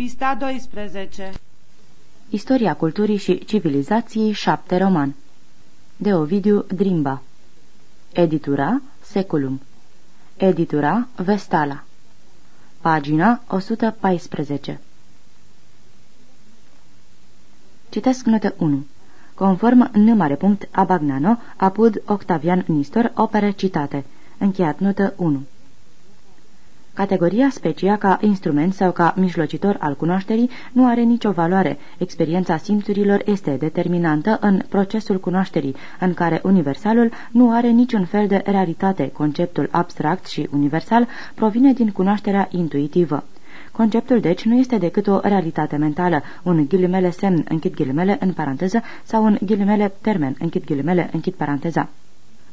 Pista 12 Istoria culturii și civilizației 7 roman. De Ovidiu Drimba. Editura Seculum. Editura Vestala. Pagina 114 Citesc notă 1 Conform N. Abagnano, apud Octavian Nistor, opere citate. Încheiat notă 1 Categoria specia ca instrument sau ca mijlocitor al cunoașterii nu are nicio valoare. Experiența simțurilor este determinantă în procesul cunoașterii, în care universalul nu are niciun fel de realitate. Conceptul abstract și universal provine din cunoașterea intuitivă. Conceptul, deci, nu este decât o realitate mentală, un ghilimele semn, închid ghilimele, în paranteză, sau un ghilimele termen, închid ghilimele, închid paranteza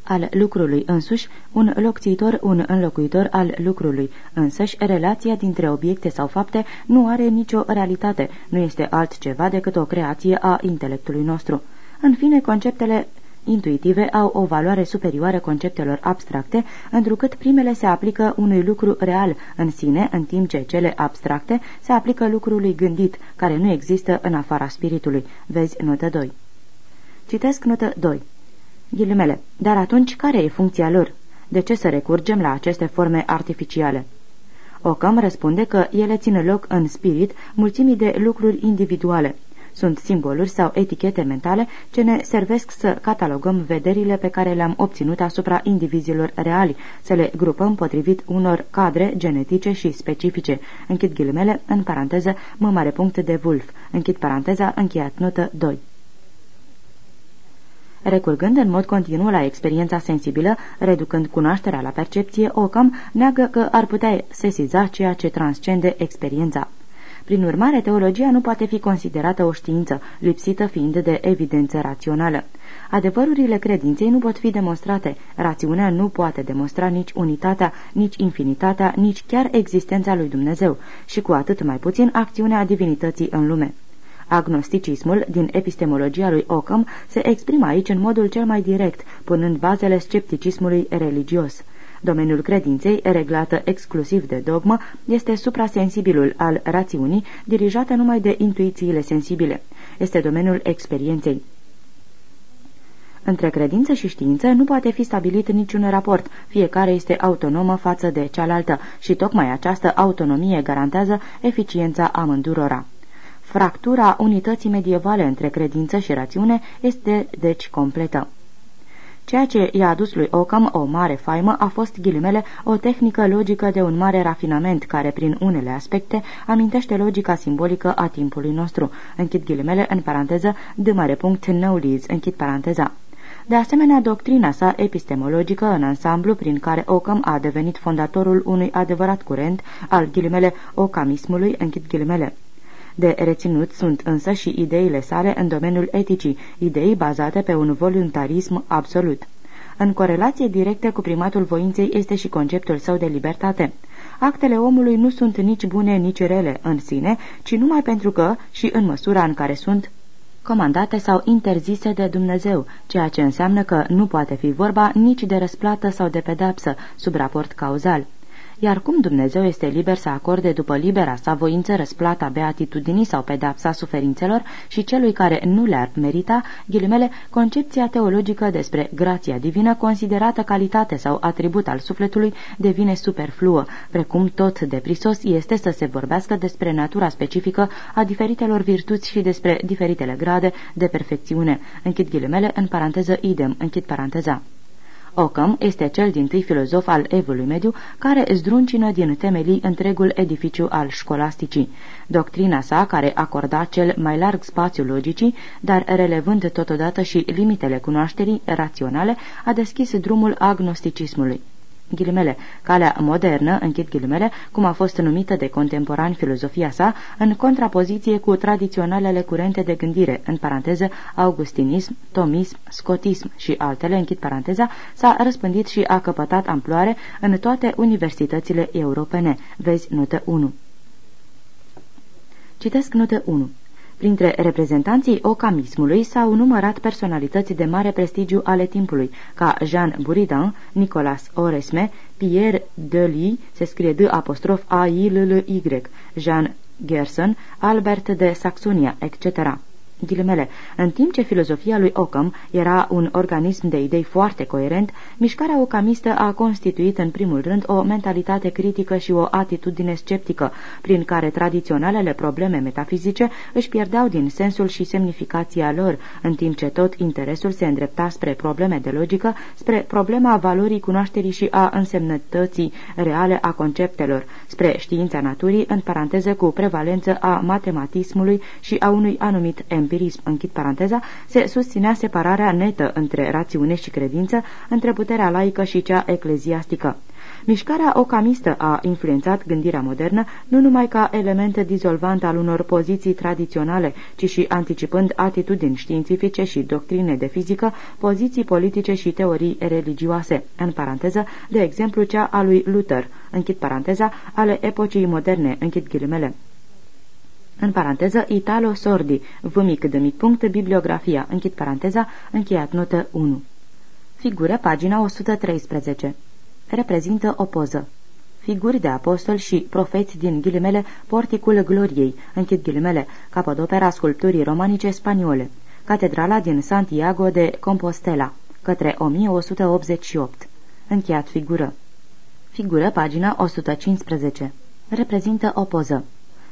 al lucrului însuși, un locțitor, un înlocuitor al lucrului însăși, relația dintre obiecte sau fapte nu are nicio realitate, nu este altceva decât o creație a intelectului nostru. În fine, conceptele intuitive au o valoare superioară conceptelor abstracte, întrucât primele se aplică unui lucru real în sine, în timp ce cele abstracte se aplică lucrului gândit, care nu există în afara spiritului. Vezi notă 2. Citesc notă 2. Ghilimele. Dar atunci, care e funcția lor? De ce să recurgem la aceste forme artificiale? Ocam răspunde că ele țin loc în spirit mulțimii de lucruri individuale. Sunt simboluri sau etichete mentale ce ne servesc să catalogăm vederile pe care le-am obținut asupra indivizilor reali, să le grupăm potrivit unor cadre genetice și specifice. Închid ghilimele, în paranteză, mă mare punct de vulf. Închid paranteza, încheiat notă 2. Recurgând în mod continuu la experiența sensibilă, reducând cunoașterea la percepție, Ocam neagă că ar putea sesiza ceea ce transcende experiența. Prin urmare, teologia nu poate fi considerată o știință, lipsită fiind de evidență rațională. Adevărurile credinței nu pot fi demonstrate, rațiunea nu poate demonstra nici unitatea, nici infinitatea, nici chiar existența lui Dumnezeu și cu atât mai puțin acțiunea divinității în lume. Agnosticismul din epistemologia lui Ockham se exprimă aici în modul cel mai direct, punând bazele scepticismului religios. Domeniul credinței, reglată exclusiv de dogmă, este suprasensibilul al rațiunii, dirijată numai de intuițiile sensibile. Este domeniul experienței. Între credință și știință nu poate fi stabilit niciun raport, fiecare este autonomă față de cealaltă și tocmai această autonomie garantează eficiența amândurora. Fractura unității medievale între credință și rațiune este deci completă. Ceea ce i-a adus lui Ockham o mare faimă a fost ghilimele o tehnică logică de un mare rafinament care prin unele aspecte amintește logica simbolică a timpului nostru. Închid ghilimele în paranteză de mare punct Knowles, închid paranteza. De asemenea, doctrina sa epistemologică în ansamblu, prin care Ockham a devenit fondatorul unui adevărat curent al ghilimele ocamismului, închid ghilimele. De reținut sunt însă și ideile sale în domeniul eticii, idei bazate pe un voluntarism absolut. În corelație directă cu primatul voinței este și conceptul său de libertate. Actele omului nu sunt nici bune, nici rele în sine, ci numai pentru că, și în măsura în care sunt comandate sau interzise de Dumnezeu, ceea ce înseamnă că nu poate fi vorba nici de răsplată sau de pedapsă, sub raport cauzal. Iar cum Dumnezeu este liber să acorde după libera sa voință răsplata beatitudinii sau pedapsa suferințelor și celui care nu le-ar merita, ghilimele, concepția teologică despre grația divină considerată calitate sau atribut al sufletului devine superfluă, precum tot de prisos este să se vorbească despre natura specifică a diferitelor virtuți și despre diferitele grade de perfecțiune. Închid ghilimele, în paranteză idem, închid paranteza. Ockham este cel din tâi filozof al evului mediu care zdruncină din temelii întregul edificiu al școlasticii. Doctrina sa, care acorda cel mai larg spațiu logicii, dar relevând totodată și limitele cunoașterii raționale, a deschis drumul agnosticismului ghilimele, calea modernă, închid ghilimele, cum a fost numită de contemporani filozofia sa, în contrapoziție cu tradiționalele curente de gândire, în paranteză augustinism, tomism, scotism și altele, închid paranteza, s-a răspândit și a căpătat amploare în toate universitățile europene. Vezi notă 1. Citesc notă 1. Printre reprezentanții ocamismului s-au numărat personalități de mare prestigiu ale timpului, ca Jean Buridan, Nicolas Oresme, Pierre Delis, se scrie D apostrof A I L L Y, Jean Gerson, Albert de Saxonia, etc ghilimele, în timp ce filozofia lui Ockham era un organism de idei foarte coerent, mișcarea ocamistă a constituit în primul rând o mentalitate critică și o atitudine sceptică, prin care tradiționalele probleme metafizice își pierdeau din sensul și semnificația lor, în timp ce tot interesul se îndrepta spre probleme de logică, spre problema valorii cunoașterii și a însemnătății reale a conceptelor, spre știința naturii, în paranteză cu prevalență a matematismului și a unui anumit M empirism, închid paranteza, se susținea separarea netă între rațiune și credință, între puterea laică și cea ecleziastică. Mișcarea ocamistă a influențat gândirea modernă nu numai ca element dizolvant al unor poziții tradiționale, ci și anticipând atitudini științifice și doctrine de fizică, poziții politice și teorii religioase, în paranteză, de exemplu cea a lui Luther, închid paranteza, ale epocii moderne, închid ghilimele în paranteză Italo Sordi, v mic de mic punct, bibliografia, închid paranteza, încheiat notă 1. Figură, pagina 113. Reprezintă o poză. Figuri de apostol și profeți din ghilimele Porticul Gloriei, închid ghilimele, capodopera sculpturii romanice spaniole. Catedrala din Santiago de Compostela, către 1188. Încheiat figură. Figură, pagina 115. Reprezintă o poză.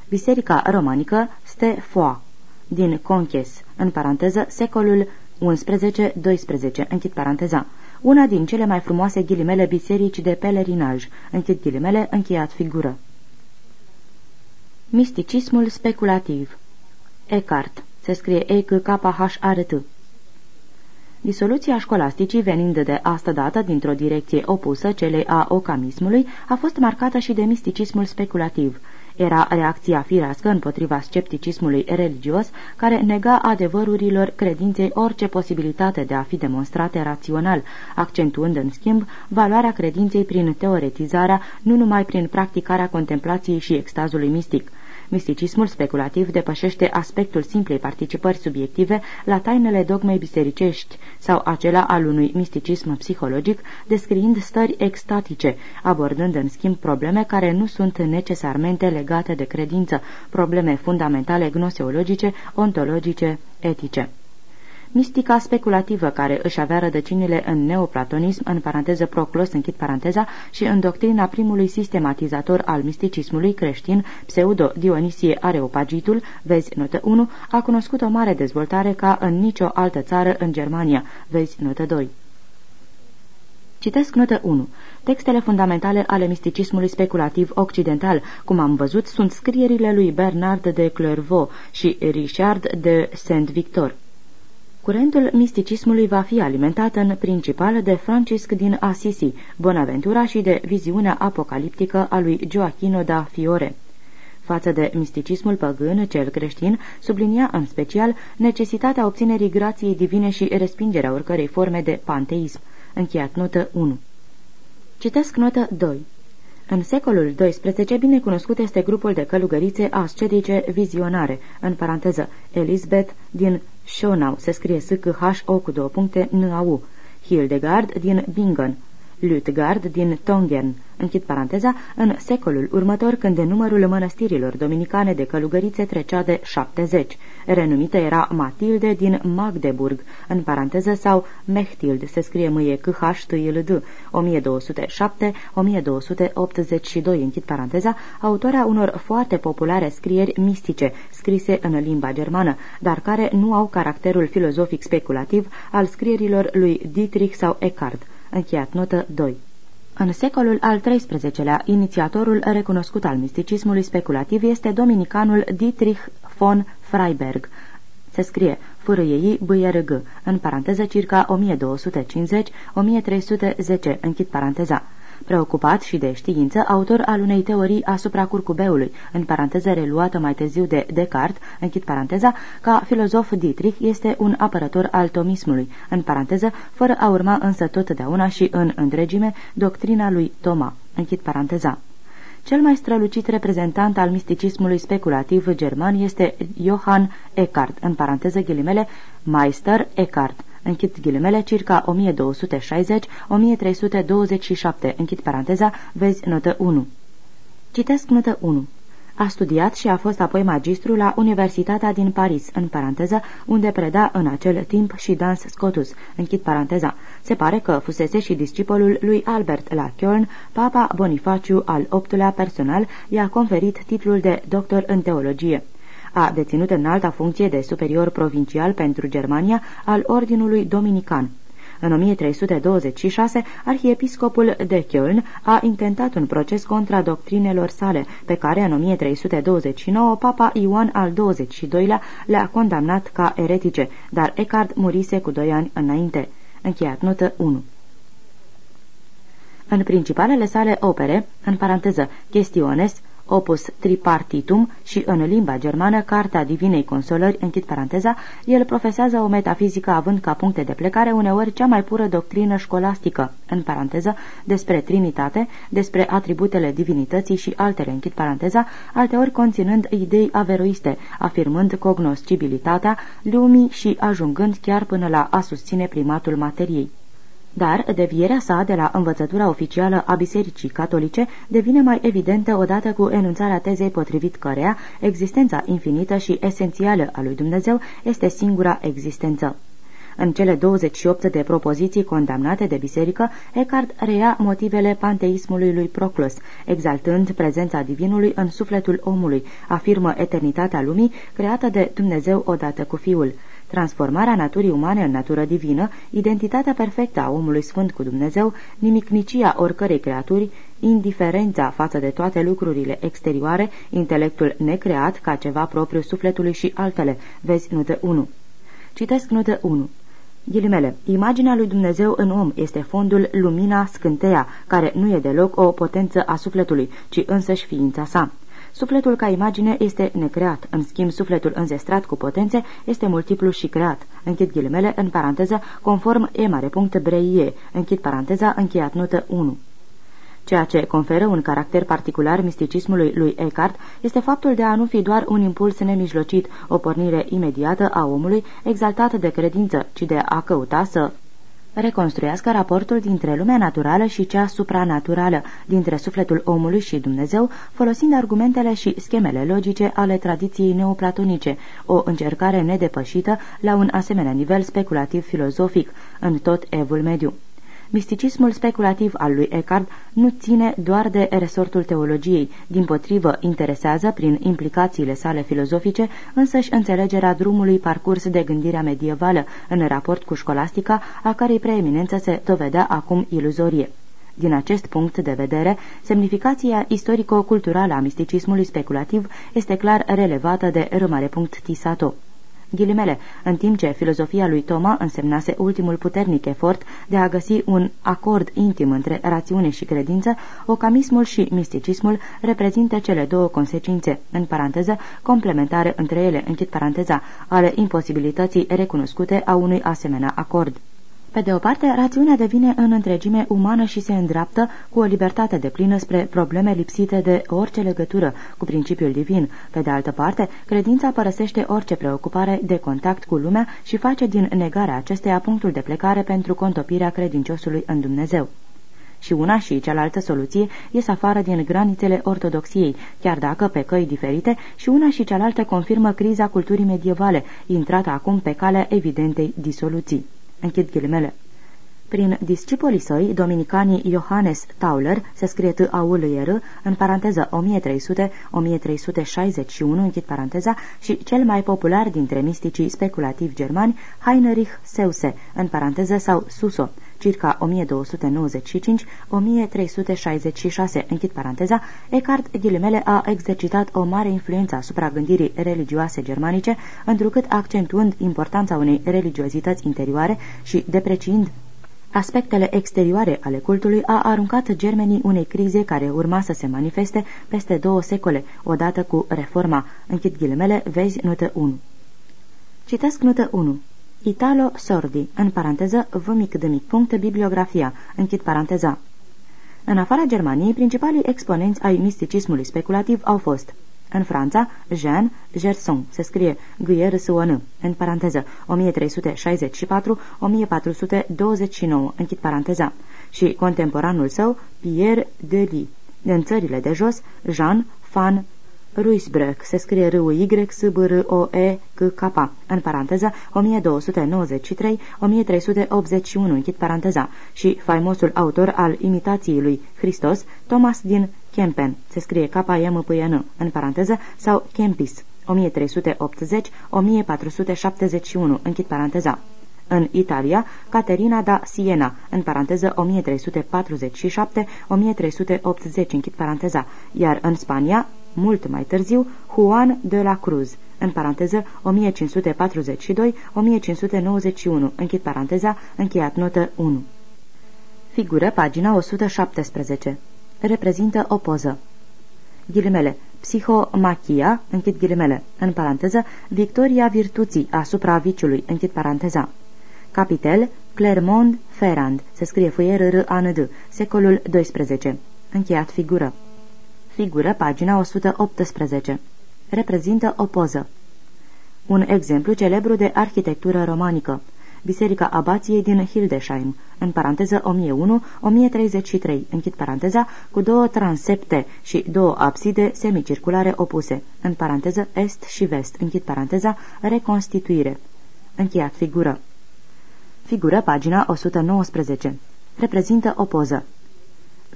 Biserica romanică Ste Foa, din Conches, în paranteză, secolul 11-12, închid paranteza, una din cele mai frumoase ghilimele biserici de pelerinaj, închid ghilimele, încheiat figură. Misticismul speculativ. Eckhart, se scrie e c k h r t. Disoluția școlasticii, venind de asta dată dintr-o direcție opusă celei a ocamismului, a fost marcată și de misticismul speculativ – era reacția firească împotriva scepticismului religios, care nega adevărurilor credinței orice posibilitate de a fi demonstrate rațional, accentuând în schimb valoarea credinței prin teoretizarea, nu numai prin practicarea contemplației și extazului mistic. Misticismul speculativ depășește aspectul simplei participări subiective la tainele dogmei bisericești sau acela al unui misticism psihologic, descriind stări extatice, abordând în schimb probleme care nu sunt necesarmente legate de credință, probleme fundamentale gnoseologice, ontologice, etice. Mistica speculativă care își avea rădăcinile în neoplatonism, în paranteză Proclos, închid paranteza, și în doctrina primului sistematizator al misticismului creștin, pseudo-Dionisie Areopagitul, vezi notă 1, a cunoscut o mare dezvoltare ca în nicio altă țară în Germania, vezi notă 2. Citesc notă 1. Textele fundamentale ale misticismului speculativ occidental, cum am văzut, sunt scrierile lui Bernard de Clairvaux și Richard de Saint-Victor. Curentul misticismului va fi alimentat în principal de Francisc din Assisi, Bonaventura și de viziunea apocaliptică a lui Gioachino da Fiore. Față de misticismul păgân, cel creștin, sublinia în special necesitatea obținerii grației divine și respingerea oricărei forme de panteism. Încheiat notă 1. Citesc notă 2. În secolul XII, bine cunoscut este grupul de călugărițe ascetice vizionare, în paranteză, Elizabeth din Schonau, se scrie s c h o cu două puncte, n a u Hildegard din Bingen, Lutgard din Tongern, închid paranteza, în secolul următor când numărul mănăstirilor dominicane de călugărițe trecea de 70. Renumită era Matilde din Magdeburg, în paranteză, sau Mechtild, se scrie mâie c h t l d. 1207-1282, închid paranteza, autoarea unor foarte populare scrieri mistice, scrise în limba germană, dar care nu au caracterul filozofic speculativ al scrierilor lui Dietrich sau Eckhart. Încheiat notă 2. În secolul al XIII-lea, inițiatorul recunoscut al misticismului speculativ este dominicanul Dietrich von Freiberg. Se scrie fârâiei BRG, în paranteză circa 1250-1310, închid paranteza. Preocupat și de știință, autor al unei teorii asupra curcubeului, în paranteză reluată mai târziu de Descartes, închid paranteza, ca filozof Dietrich este un apărător al tomismului, în paranteză, fără a urma însă totdeauna și în întregime doctrina lui Toma, închid paranteza. Cel mai strălucit reprezentant al misticismului speculativ german este Johann Eckhart, în paranteză ghilimele Meister Eckhart, închid ghilimele, circa 1260-1327, închid paranteza, vezi notă 1. Citesc notă 1. A studiat și a fost apoi magistru la Universitatea din Paris, în paranteză, unde preda în acel timp și dans scotus, închid paranteza. Se pare că fusese și discipolul lui Albert la Köln, papa Bonifaciu al VIII-lea personal i-a conferit titlul de doctor în teologie. A deținut în alta funcție de superior provincial pentru Germania al Ordinului Dominican. În 1326, arhiepiscopul de Köln a intentat un proces contra doctrinelor sale, pe care în 1329 papa Ioan al XXII-lea le-a condamnat ca eretice, dar Eckhart murise cu doi ani înainte. Încheiat notă 1 În principalele sale opere, în paranteză, Chestiones, opus tripartitum și în limba germană Cartea Divinei Consolări, închid paranteza, el profesează o metafizică având ca puncte de plecare uneori cea mai pură doctrină școlastică, în paranteză, despre trinitate, despre atributele divinității și altele, închid paranteza, alteori conținând idei averoiste, afirmând cognoscibilitatea lumii și ajungând chiar până la a susține primatul materiei. Dar devierea sa de la învățătura oficială a Bisericii Catolice devine mai evidentă odată cu enunțarea tezei potrivit cărea existența infinită și esențială a lui Dumnezeu este singura existență. În cele 28 de propoziții condamnate de biserică, Eckhart reia motivele panteismului lui Proclus, exaltând prezența divinului în sufletul omului, afirmă eternitatea lumii creată de Dumnezeu odată cu Fiul transformarea naturii umane în natură divină, identitatea perfectă a omului sfânt cu Dumnezeu, nimicnicia oricărei creaturi, indiferența față de toate lucrurile exterioare, intelectul necreat ca ceva propriu sufletului și altele. Vezi notă 1. Citesc notă 1. Ghilimele, imaginea lui Dumnezeu în om este fondul lumina scânteia, care nu e deloc o potență a sufletului, ci însăși ființa sa. Sufletul ca imagine este necreat, în schimb sufletul înzestrat cu potențe este multiplu și creat. Închid ghilimele în paranteză conform e mare punct breie, închid paranteza încheiat notă 1. Ceea ce conferă un caracter particular misticismului lui Eckhart este faptul de a nu fi doar un impuls nemijlocit, o pornire imediată a omului exaltat de credință, ci de a căuta să reconstruiască raportul dintre lumea naturală și cea supranaturală, dintre sufletul omului și Dumnezeu, folosind argumentele și schemele logice ale tradiției neoplatonice, o încercare nedepășită la un asemenea nivel speculativ-filozofic în tot evul mediu. Misticismul speculativ al lui Eckhart nu ține doar de resortul teologiei, din potrivă interesează, prin implicațiile sale filozofice, însăși înțelegerea drumului parcurs de gândirea medievală, în raport cu școlastica, a cărei preeminență se dovedea acum iluzorie. Din acest punct de vedere, semnificația istorico-culturală a misticismului speculativ este clar relevată de rămare punct Tisato. Ghilimele, în timp ce filozofia lui Toma însemnase ultimul puternic efort de a găsi un acord intim între rațiune și credință, ocamismul și misticismul reprezintă cele două consecințe, în paranteză, complementare între ele, închid paranteza, ale imposibilității recunoscute a unui asemenea acord. Pe de o parte, rațiunea devine în întregime umană și se îndreaptă cu o libertate de plină spre probleme lipsite de orice legătură cu principiul divin. Pe de altă parte, credința părăsește orice preocupare de contact cu lumea și face din negarea acesteia punctul de plecare pentru contopirea credinciosului în Dumnezeu și una și cealaltă soluție ies afară din granițele ortodoxiei, chiar dacă pe căi diferite, și una și cealaltă confirmă criza culturii medievale, intrată acum pe calea evidentei disoluții. Închid ghilimele. Prin discipolii săi, dominicanii Johannes Tauler, se scrie t a u l r în paranteză 1300-1361, închid paranteza, și cel mai popular dintre misticii speculativi germani, Heinrich Seuse, în paranteză sau Suso, circa 1295-1366, închid paranteza, Eckhart Ghilimele a exercitat o mare influență asupra gândirii religioase germanice, întrucât accentuând importanța unei religiozități interioare și depreciind aspectele exterioare ale cultului a aruncat germenii unei crize care urma să se manifeste peste două secole, odată cu reforma. Închid ghilimele, vezi notă 1. Citesc notă 1. Italo Sordi, în paranteză, v mic de mic punct, bibliografia, închid paranteza. În afara Germaniei, principalii exponenți ai misticismului speculativ au fost în Franța, Jean Gerson, se scrie Guyer-Suon, în paranteză, 1364-1429, închid paranteza, și contemporanul său, Pierre Delis. În țările de jos, Jean Van Ruisbrăc, se scrie r u y s b r o e c k în paranteză 1293-1381, închid paranteza, și faimosul autor al imitației lui Hristos, Thomas din Kempen, se scrie k m p n în paranteză, sau Kempis, 1380-1471, închid paranteza. În Italia, Caterina da Siena, în paranteză 1347-1380, închid paranteza, iar în Spania, mult mai târziu, Juan de la Cruz, în paranteză 1542-1591, închid paranteza, încheiat notă 1. Figură pagina 117. Reprezintă o poză. Ghilimele. Psihomachia, închid ghilimele, în paranteză, victoria virtuții asupra viciului, închid paranteza. Capitel, Clermont-Ferrand, se scrie f r a n d secolul XII. Încheiat figură. Figură, pagina 118. Reprezintă o poză. Un exemplu celebru de arhitectură romanică. Biserica Abației din Hildesheim, în paranteză 1001-1033, închid paranteza, cu două transepte și două abside semicirculare opuse, în paranteză est și vest, închid paranteza, reconstituire. Încheiat figură. Figură pagina 119. Reprezintă o poză.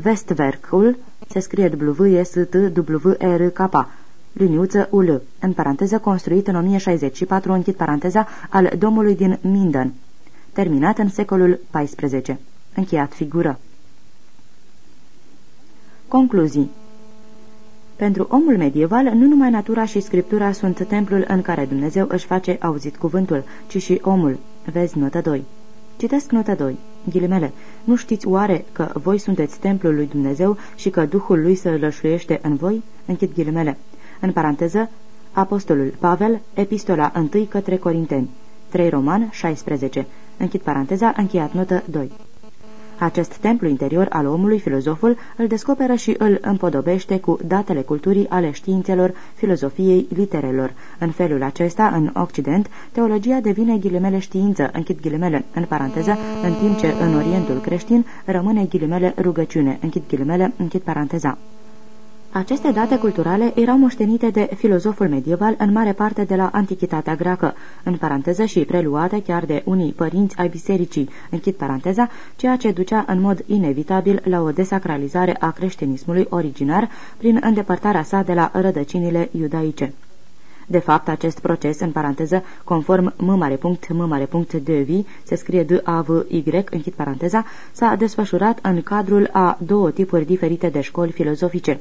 Westwerkul se scrie w s t w r k liniuță UL, în paranteză construit în 1064, închid paranteza, al domului din Minden, terminat în secolul XIV. Încheiat figură. Concluzii pentru omul medieval, nu numai natura și scriptura sunt templul în care Dumnezeu își face auzit cuvântul, ci și omul. Vezi notă 2. Citesc notă 2. Ghilimele. Nu știți oare că voi sunteți templul lui Dumnezeu și că Duhul lui se lășluiește în voi? Închid ghilimele. În paranteză, Apostolul Pavel, Epistola 1 către Corinteni. 3 Roman 16. Închid paranteza, încheiat notă 2. Acest templu interior al omului, filozoful, îl descoperă și îl împodobește cu datele culturii ale științelor, filozofiei, literelor. În felul acesta, în Occident, teologia devine ghilimele știință, închid ghilimele, în paranteză, în timp ce în Orientul creștin rămâne ghilimele rugăciune, închid ghilimele, închid paranteza. Aceste date culturale erau moștenite de filozoful medieval în mare parte de la antichitatea greacă, în paranteză și preluate chiar de unii părinți ai bisericii, închid paranteza, ceea ce ducea în mod inevitabil la o desacralizare a creștinismului originar prin îndepărtarea sa de la rădăcinile iudaice. De fapt, acest proces, în paranteză, conform m mare punct, m mare punct de vi, se scrie d a v y, închid paranteza, s-a desfășurat în cadrul a două tipuri diferite de școli filozofice.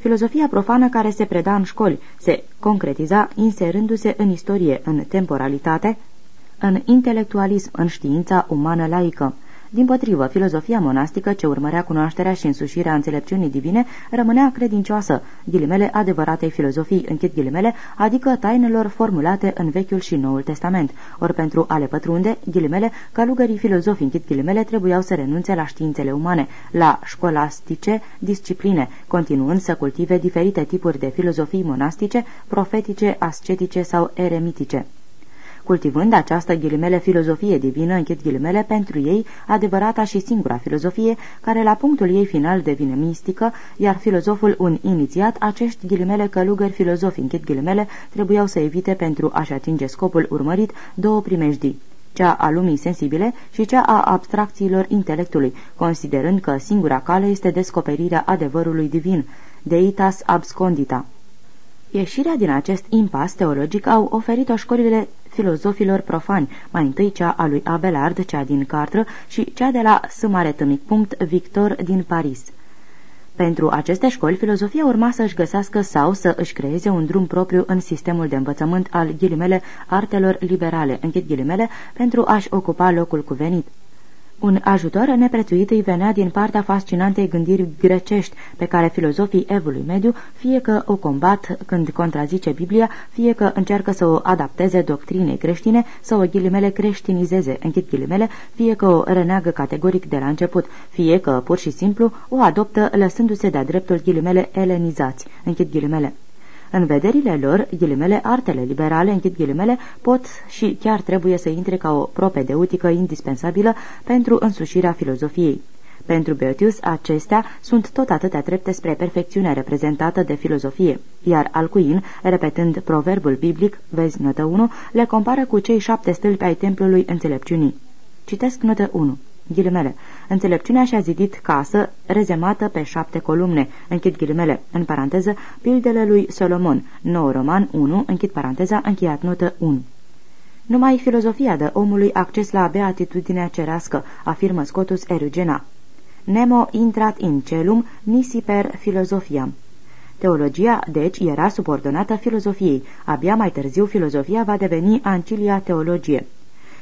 Filozofia profană care se preda în școli se concretiza inserându-se în istorie, în temporalitate, în intelectualism, în știința umană laică. Din potrivă, filozofia monastică ce urmărea cunoașterea și însușirea înțelepciunii divine rămânea credincioasă, ghilimele adevăratei filozofii, închid ghilimele, adică tainelor formulate în Vechiul și Noul Testament. Ori pentru a le pătrunde, ghilimele, călugării filozofii, închid ghilimele, trebuiau să renunțe la științele umane, la școlastice discipline, continuând să cultive diferite tipuri de filozofii monastice, profetice, ascetice sau eremitice cultivând această ghilimele filozofie divină, închid ghilimele, pentru ei, adevărata și singura filozofie, care la punctul ei final devine mistică, iar filozoful un inițiat, acești ghilimele călugări filozofi, închid ghilimele, trebuiau să evite pentru a-și atinge scopul urmărit două primejdii cea a lumii sensibile și cea a abstracțiilor intelectului, considerând că singura cale este descoperirea adevărului divin, deitas abscondita. Ieșirea din acest impas teologic au oferit-o școlile filozofilor profani, mai întâi cea a lui Abelard, cea din Cartră și cea de la Sâmaretâmic. Victor din Paris. Pentru aceste școli, filozofia urma să își găsească sau să își creeze un drum propriu în sistemul de învățământ al ghilimele artelor liberale, închid ghilimele, pentru a-și ocupa locul cuvenit. Un ajutor neprețuit îi venea din partea fascinantei gândiri grecești, pe care filozofii evului mediu fie că o combat când contrazice Biblia, fie că încearcă să o adapteze doctrinei creștine, să o ghilimele creștinizeze, închid ghilimele, fie că o reneagă categoric de la început, fie că pur și simplu o adoptă lăsându-se de-a dreptul ghilimele elenizați, închid ghilimele. În vederile lor, ghilimele, artele liberale, închid ghilimele, pot și chiar trebuie să intre ca o propedeutică indispensabilă pentru însușirea filozofiei. Pentru Boetius, acestea sunt tot atâtea trepte spre perfecțiune reprezentată de filozofie, iar Alcuin, repetând proverbul biblic, vezi notă 1, le compară cu cei șapte stâlpi ai templului înțelepciunii. Citesc notă 1. Ghilimele. Înțelepciunea și-a zidit casă rezemată pe șapte columne, închid ghilimele, în paranteză, pildele lui Solomon, 9 roman 1, închid paranteza, încheiat notă 1. Numai filozofia dă omului acces la beatitudinea cerească, afirmă Scotus Erugena. Nemo intrat in celum nisi per filozofiam. Teologia, deci, era subordonată filozofiei. Abia mai târziu filozofia va deveni ancilia teologie.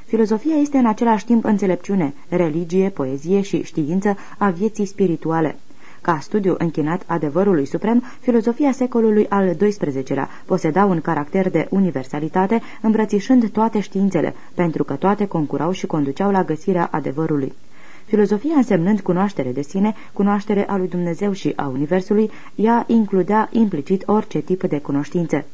Filozofia este în același timp înțelepciune, religie, poezie și știință a vieții spirituale. Ca studiu închinat adevărului suprem, filozofia secolului al XII-lea poseda un caracter de universalitate, îmbrățișând toate științele, pentru că toate concurau și conduceau la găsirea adevărului. Filozofia însemnând cunoaștere de sine, cunoaștere a lui Dumnezeu și a Universului, ea includea implicit orice tip de cunoștințe.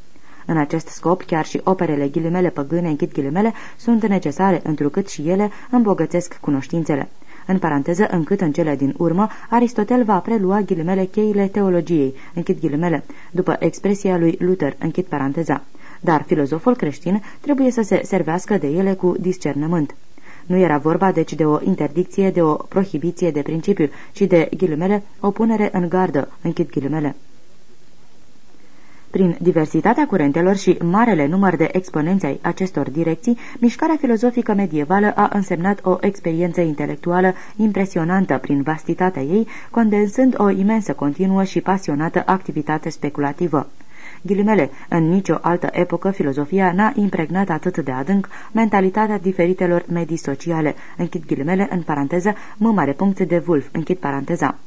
În acest scop, chiar și operele ghilimele păgâne închid ghilimele sunt necesare, întrucât și ele îmbogățesc cunoștințele. În paranteză, încât în cele din urmă, Aristotel va prelua ghilimele cheile teologiei, închid ghilimele, după expresia lui Luther, închid paranteza. Dar filozoful creștin trebuie să se servească de ele cu discernământ. Nu era vorba deci de o interdicție, de o prohibiție de principiu, ci de ghilimele, o punere în gardă, închid ghilimele. Prin diversitatea curentelor și marele număr de exponenți ai acestor direcții, mișcarea filozofică medievală a însemnat o experiență intelectuală impresionantă prin vastitatea ei, condensând o imensă continuă și pasionată activitate speculativă. Ghilimele, în nicio altă epocă filozofia n-a impregnat atât de adânc mentalitatea diferitelor medii sociale, închid ghilimele în paranteză, mă mare punct de vulf, închid paranteza.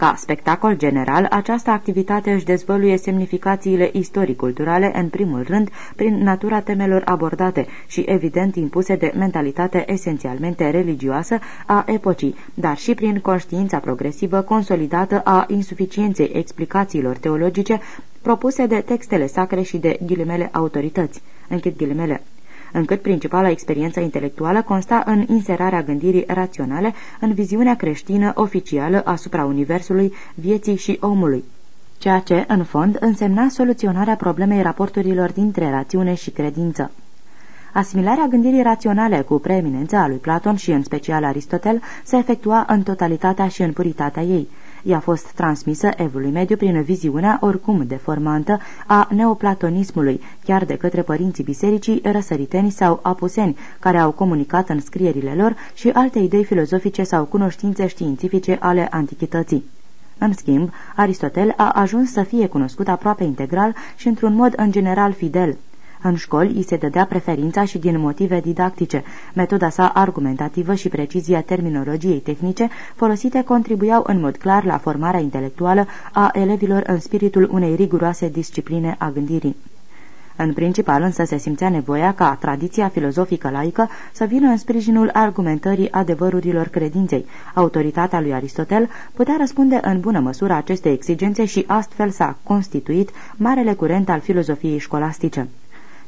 Ca spectacol general, această activitate își dezvăluie semnificațiile istoric-culturale, în primul rând, prin natura temelor abordate și evident impuse de mentalitate esențialmente religioasă a epocii, dar și prin conștiința progresivă consolidată a insuficienței explicațiilor teologice propuse de textele sacre și de ghilimele autorități. Închid ghilimele încât principala experiență intelectuală consta în inserarea gândirii raționale în viziunea creștină oficială asupra Universului, vieții și omului ceea ce, în fond, însemna soluționarea problemei raporturilor dintre rațiune și credință. Asimilarea gândirii raționale cu preeminența a lui Platon și în special Aristotel se efectua în totalitatea și în puritatea ei, I-a fost transmisă evului mediu prin viziunea oricum deformantă a neoplatonismului, chiar de către părinții bisericii răsăriteni sau apuseni, care au comunicat în scrierile lor și alte idei filozofice sau cunoștințe științifice ale antichității. În schimb, Aristotel a ajuns să fie cunoscut aproape integral și într-un mod în general fidel, în școli îi se dădea preferința și din motive didactice. Metoda sa argumentativă și precizia terminologiei tehnice folosite contribuiau în mod clar la formarea intelectuală a elevilor în spiritul unei riguroase discipline a gândirii. În principal însă se simțea nevoia ca tradiția filozofică laică să vină în sprijinul argumentării adevărurilor credinței. Autoritatea lui Aristotel putea răspunde în bună măsură aceste exigențe și astfel s-a constituit marele curent al filozofiei școlastice.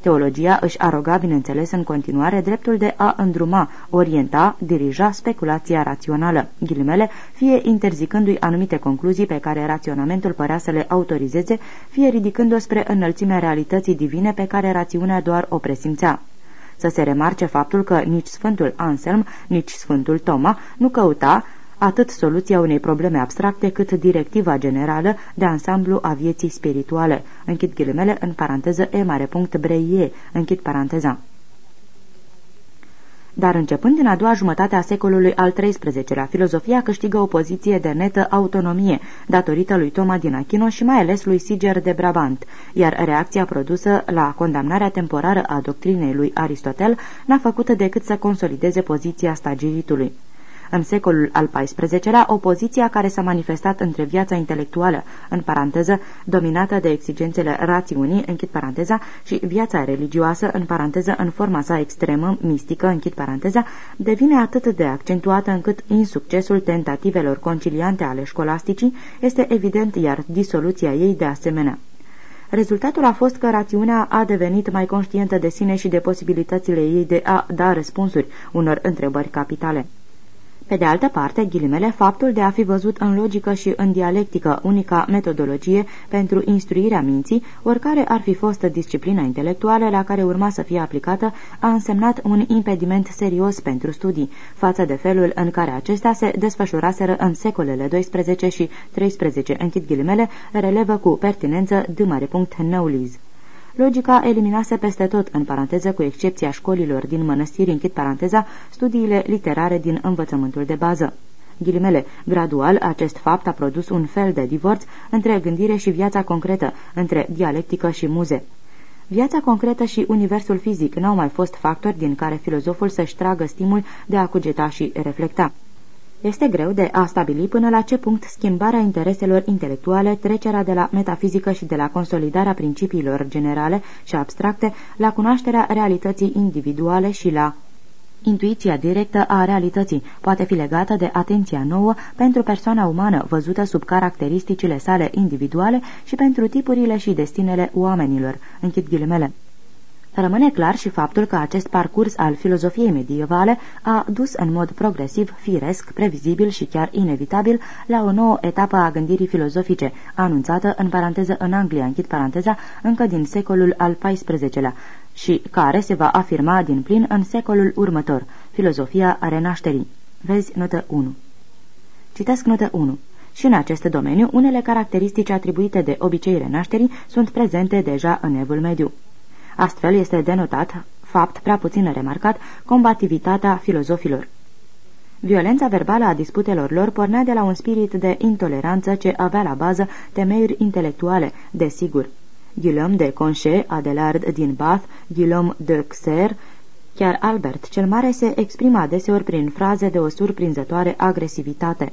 Teologia își aroga, bineînțeles, în continuare dreptul de a îndruma, orienta, dirija speculația rațională, ghilimele, fie interzicându-i anumite concluzii pe care raționamentul părea să le autorizeze, fie ridicându-o spre înălțimea realității divine pe care rațiunea doar o presimțea. Să se remarce faptul că nici Sfântul Anselm, nici Sfântul Toma nu căuta atât soluția unei probleme abstracte cât directiva generală de ansamblu a vieții spirituale. Închid ghilimele în paranteză e mare punct breie, închid paranteza. Dar începând din a doua jumătate a secolului al XIII-lea, filozofia câștigă o poziție de netă autonomie, datorită lui Toma din Achino și mai ales lui Siger de Brabant, iar reacția produsă la condamnarea temporară a doctrinei lui Aristotel n-a făcut decât să consolideze poziția stagiritului. În secolul al XIV-lea, opoziția care s-a manifestat între viața intelectuală, în paranteză, dominată de exigențele rațiunii, închid paranteza, și viața religioasă, în paranteză, în forma sa extremă, mistică, închid paranteza, devine atât de accentuată încât insuccesul tentativelor conciliante ale școlasticii este evident, iar disoluția ei de asemenea. Rezultatul a fost că rațiunea a devenit mai conștientă de sine și de posibilitățile ei de a da răspunsuri unor întrebări capitale. Pe de altă parte, ghilimele, faptul de a fi văzut în logică și în dialectică unica metodologie pentru instruirea minții, oricare ar fi fost disciplina intelectuală la care urma să fie aplicată, a însemnat un impediment serios pentru studii, față de felul în care acestea se desfășuraseră în secolele 12 și 13, închid ghilimele, relevă cu pertinență d. Knowles. Logica eliminase peste tot, în paranteză cu excepția școlilor din mănăstiri, închid paranteza, studiile literare din învățământul de bază. Ghilimele, gradual, acest fapt a produs un fel de divorț între gândire și viața concretă, între dialectică și muze. Viața concretă și universul fizic n-au mai fost factori din care filozoful să-și tragă stimul de a cugeta și reflecta. Este greu de a stabili până la ce punct schimbarea intereselor intelectuale, trecerea de la metafizică și de la consolidarea principiilor generale și abstracte la cunoașterea realității individuale și la Intuiția directă a realității poate fi legată de atenția nouă pentru persoana umană văzută sub caracteristicile sale individuale și pentru tipurile și destinele oamenilor. Închid ghilimele. Rămâne clar și faptul că acest parcurs al filozofiei medievale a dus în mod progresiv, firesc, previzibil și chiar inevitabil la o nouă etapă a gândirii filozofice, anunțată în paranteză în Anglia, închid paranteza, încă din secolul al XIV-lea și care se va afirma din plin în secolul următor, filozofia renașterii. Vezi notă 1. Citesc notă 1. Și în acest domeniu, unele caracteristici atribuite de obicei renașterii sunt prezente deja în evul mediu. Astfel este denotat, fapt prea puțin remarcat, combativitatea filozofilor. Violența verbală a disputelor lor pornea de la un spirit de intoleranță ce avea la bază temeiuri intelectuale, desigur. Guillaume de Conche, Adelard din Bath, Guillaume de Xer, chiar Albert cel Mare se exprimă adeseori prin fraze de o surprinzătoare agresivitate.